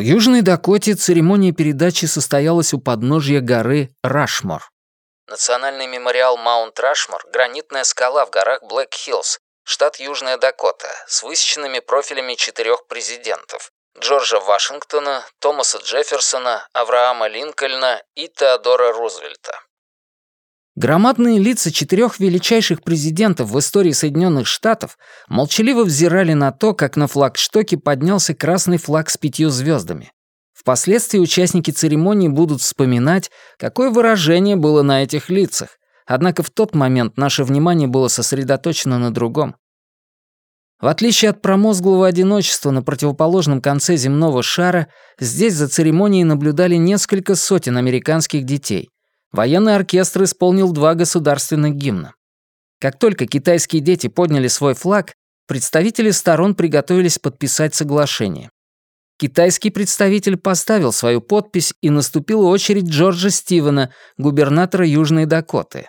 В Южной Дакоте церемония передачи состоялась у подножья горы Рашмор. Национальный мемориал Маунт Рашмор — гранитная скала в горах Блэк-Хиллз, штат Южная Дакота, с высеченными профилями четырех президентов — Джорджа Вашингтона, Томаса Джефферсона, Авраама Линкольна и Теодора Рузвельта. Громадные лица четырех величайших президентов в истории Соединенных Штатов молчаливо взирали на то, как на флагштоке поднялся красный флаг с пятью звездами. Впоследствии участники церемонии будут вспоминать, какое выражение было на этих лицах, однако в тот момент наше внимание было сосредоточено на другом. В отличие от промозглого одиночества на противоположном конце земного шара, здесь за церемонией наблюдали несколько сотен американских детей — Военный оркестр исполнил два государственных гимна. Как только китайские дети подняли свой флаг, представители сторон приготовились подписать соглашение. Китайский представитель поставил свою подпись, и наступила очередь Джорджа Стивена, губернатора Южной Дакоты.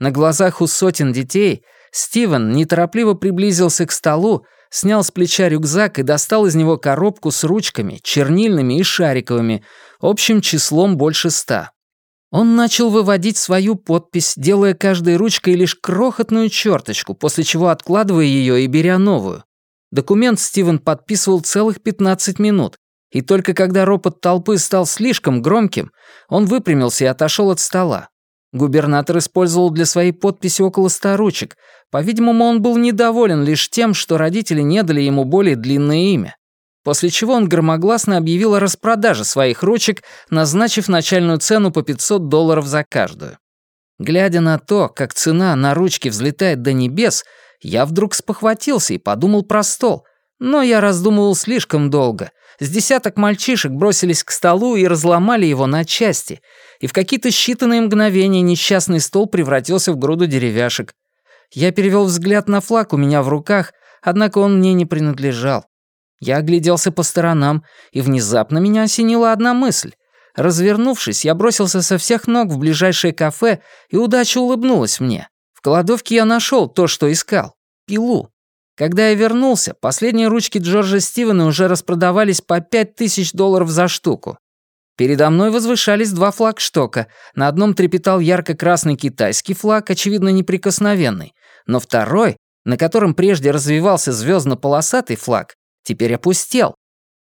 На глазах у сотен детей Стивен неторопливо приблизился к столу, снял с плеча рюкзак и достал из него коробку с ручками, чернильными и шариковыми, общим числом больше ста. Он начал выводить свою подпись, делая каждой ручкой лишь крохотную черточку, после чего откладывая ее и беря новую. Документ Стивен подписывал целых 15 минут, и только когда ропот толпы стал слишком громким, он выпрямился и отошел от стола. Губернатор использовал для своей подписи около ста ручек. По-видимому, он был недоволен лишь тем, что родители не дали ему более длинное имя после чего он громогласно объявил о распродаже своих ручек, назначив начальную цену по 500 долларов за каждую. Глядя на то, как цена на ручки взлетает до небес, я вдруг спохватился и подумал про стол. Но я раздумывал слишком долго. С десяток мальчишек бросились к столу и разломали его на части, и в какие-то считанные мгновения несчастный стол превратился в груду деревяшек. Я перевел взгляд на флаг у меня в руках, однако он мне не принадлежал. Я огляделся по сторонам, и внезапно меня осенила одна мысль. Развернувшись, я бросился со всех ног в ближайшее кафе, и удача улыбнулась мне. В кладовке я нашел то, что искал — пилу. Когда я вернулся, последние ручки Джорджа Стивена уже распродавались по пять тысяч долларов за штуку. Передо мной возвышались два флагштока. На одном трепетал ярко-красный китайский флаг, очевидно, неприкосновенный, но второй, на котором прежде развивался звездно-полосатый флаг, теперь опустел.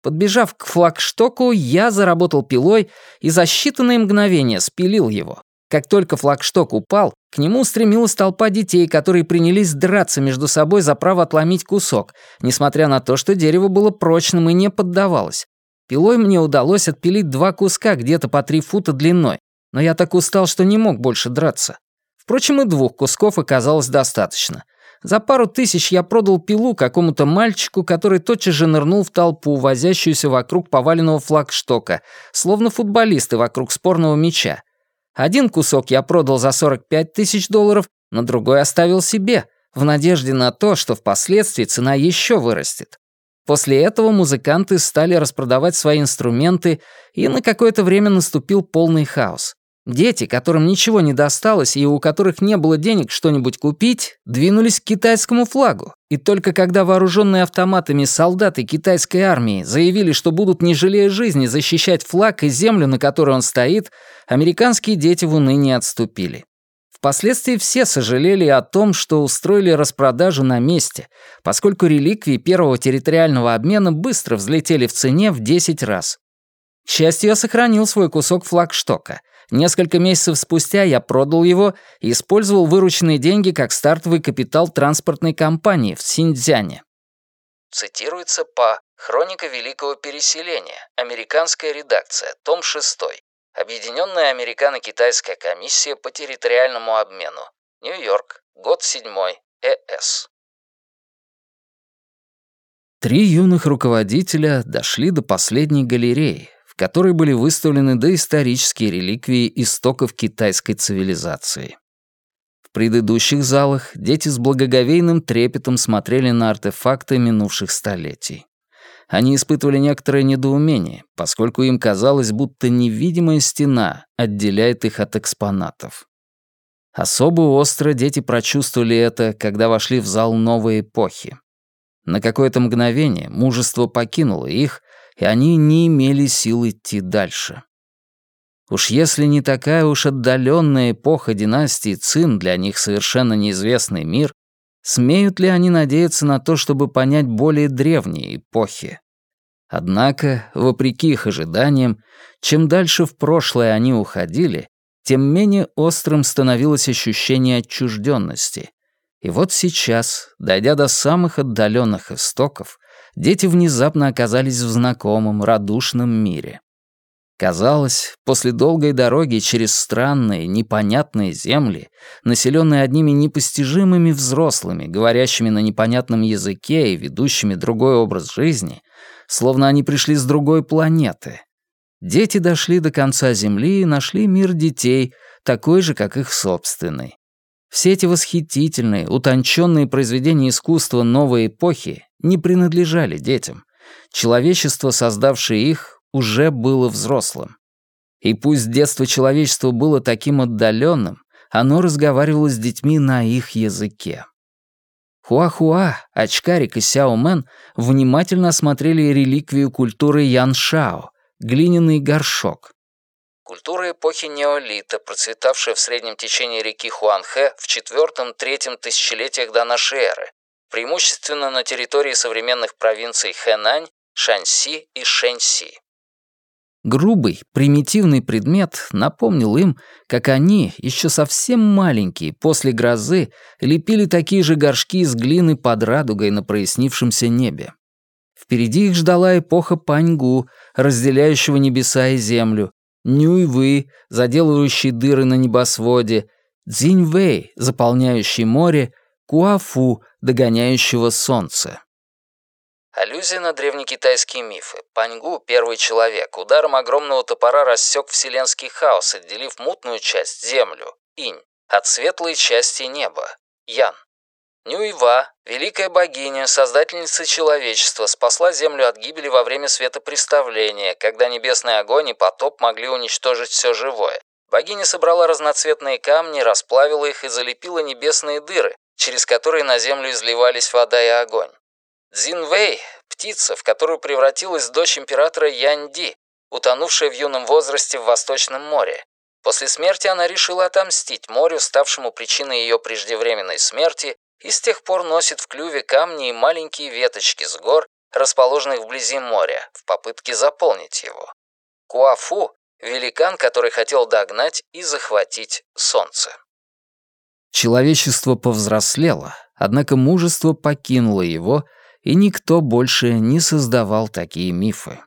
Подбежав к флагштоку, я заработал пилой и за считанные мгновения спилил его. Как только флагшток упал, к нему устремилась толпа детей, которые принялись драться между собой за право отломить кусок, несмотря на то, что дерево было прочным и не поддавалось. Пилой мне удалось отпилить два куска где-то по три фута длиной, но я так устал, что не мог больше драться. Впрочем, и двух кусков оказалось достаточно — за пару тысяч я продал пилу какому-то мальчику, который тотчас же нырнул в толпу, возящуюся вокруг поваленного флагштока, словно футболисты вокруг спорного мяча. Один кусок я продал за 45 тысяч долларов, но другой оставил себе, в надежде на то, что впоследствии цена еще вырастет. После этого музыканты стали распродавать свои инструменты, и на какое-то время наступил полный хаос. Дети, которым ничего не досталось и у которых не было денег что-нибудь купить, двинулись к китайскому флагу. И только когда вооруженные автоматами солдаты китайской армии заявили, что будут не жалея жизни защищать флаг и землю, на которой он стоит, американские дети в уныние отступили. Впоследствии все сожалели о том, что устроили распродажу на месте, поскольку реликвии первого территориального обмена быстро взлетели в цене в 10 раз. К счастью, я сохранил свой кусок флагштока — Несколько месяцев спустя я продал его и использовал вырученные деньги как стартовый капитал транспортной компании в Синьцзяне. Цитируется по «Хроника Великого Переселения», американская редакция, том 6. Объединенная Американо-Китайская комиссия по территориальному обмену. Нью-Йорк, год 7, ЭС. Три юных руководителя дошли до последней галереи, которой были выставлены доисторические реликвии истоков китайской цивилизации. В предыдущих залах дети с благоговейным трепетом смотрели на артефакты минувших столетий. Они испытывали некоторое недоумение, поскольку им казалось, будто невидимая стена отделяет их от экспонатов. Особо остро дети прочувствовали это, когда вошли в зал новой эпохи. На какое-то мгновение мужество покинуло их, и они не имели сил идти дальше. Уж если не такая уж отдаленная эпоха династии Цин для них совершенно неизвестный мир, смеют ли они надеяться на то, чтобы понять более древние эпохи? Однако, вопреки их ожиданиям, чем дальше в прошлое они уходили, тем менее острым становилось ощущение отчужденности. И вот сейчас, дойдя до самых отдаленных истоков, дети внезапно оказались в знакомом, радушном мире. Казалось, после долгой дороги через странные, непонятные земли, населенные одними непостижимыми взрослыми, говорящими на непонятном языке и ведущими другой образ жизни, словно они пришли с другой планеты. Дети дошли до конца Земли и нашли мир детей, такой же, как их собственный. Все эти восхитительные, утонченные произведения искусства новой эпохи не принадлежали детям. Человечество, создавшее их, уже было взрослым. И пусть детство человечества было таким отдаленным, оно разговаривало с детьми на их языке. Хуахуа, Очкарик и Сяо Мэн внимательно осмотрели реликвию культуры Ян Шао — глиняный горшок. Культура эпохи неолита, процветавшая в среднем течении реки Хуанхэ в IV-III тысячелетиях до нашей эры, преимущественно на территории современных провинций Хэнань, Шаньси и Шэньси. Грубый, примитивный предмет напомнил им, как они, еще совсем маленькие, после грозы, лепили такие же горшки из глины под радугой на прояснившемся небе. Впереди их ждала эпоха Паньгу, разделяющего небеса и землю, Нюйвы, заделывающий дыры на небосводе, Цзиньвэй, заполняющий море, Куафу, догоняющего солнце. Аллюзия на древнекитайские мифы. Паньгу, первый человек, ударом огромного топора рассек вселенский хаос, отделив мутную часть, землю, инь, от светлой части неба, ян. Нюйва, великая богиня, создательница человечества, спасла землю от гибели во время светопреставления, когда небесный огонь и потоп могли уничтожить все живое. Богиня собрала разноцветные камни, расплавила их и залепила небесные дыры, через которые на землю изливались вода и огонь. Цзинвэй – птица, в которую превратилась дочь императора Янди, утонувшая в юном возрасте в Восточном море. После смерти она решила отомстить морю, ставшему причиной ее преждевременной смерти, и с тех пор носит в клюве камни и маленькие веточки с гор, расположенных вблизи моря, в попытке заполнить его. Куафу – великан, который хотел догнать и захватить солнце. Человечество повзрослело, однако мужество покинуло его – и никто больше не создавал такие мифы.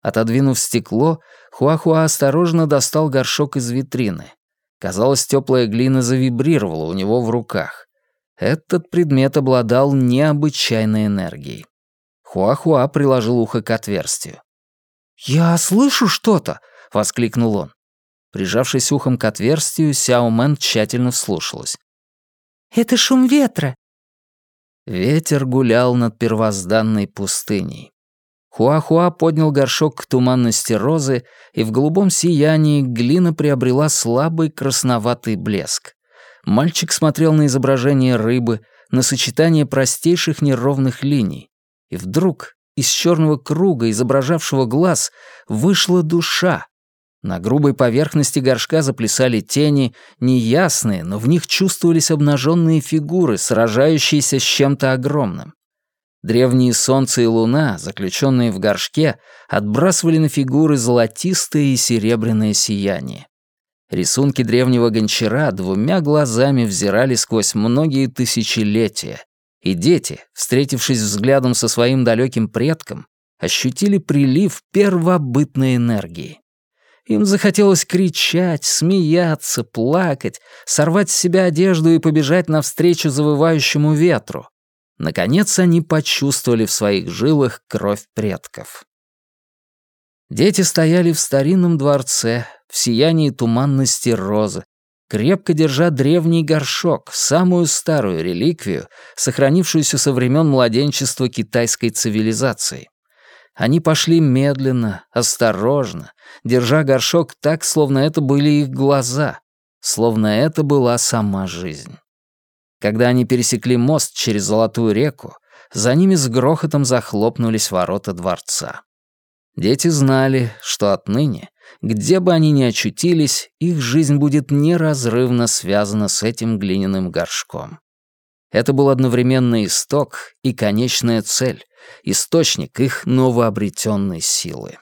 Отодвинув стекло, Хуахуа осторожно достал горшок из витрины. Казалось, теплая глина завибрировала у него в руках. Этот предмет обладал необычайной энергией. Хуахуа приложил ухо к отверстию. «Я слышу что-то!» — воскликнул он. Прижавшись ухом к отверстию, Сяо Мэн тщательно вслушалась. «Это шум ветра. Ветер гулял над первозданной пустыней. Хуахуа поднял горшок к туманности розы, и в голубом сиянии глина приобрела слабый красноватый блеск. Мальчик смотрел на изображение рыбы, на сочетание простейших неровных линий. И вдруг из черного круга, изображавшего глаз, вышла душа, на грубой поверхности горшка заплясали тени, неясные, но в них чувствовались обнаженные фигуры, сражающиеся с чем-то огромным. Древние солнце и луна, заключенные в горшке, отбрасывали на фигуры золотистое и серебряное сияние. Рисунки древнего гончара двумя глазами взирали сквозь многие тысячелетия, и дети, встретившись взглядом со своим далеким предком, ощутили прилив первобытной энергии. Им захотелось кричать, смеяться, плакать, сорвать с себя одежду и побежать навстречу завывающему ветру. Наконец они почувствовали в своих жилах кровь предков. Дети стояли в старинном дворце, в сиянии туманности розы, крепко держа древний горшок, самую старую реликвию, сохранившуюся со времен младенчества китайской цивилизации. Они пошли медленно, осторожно, держа горшок так, словно это были их глаза, словно это была сама жизнь. Когда они пересекли мост через Золотую реку, За ними с грохотом захлопнулись ворота дворца. Дети знали, что отныне, где бы они ни очутились, их жизнь будет неразрывно связана с этим глиняным горшком. Это был одновременно исток и конечная цель, источник их новообретенной силы.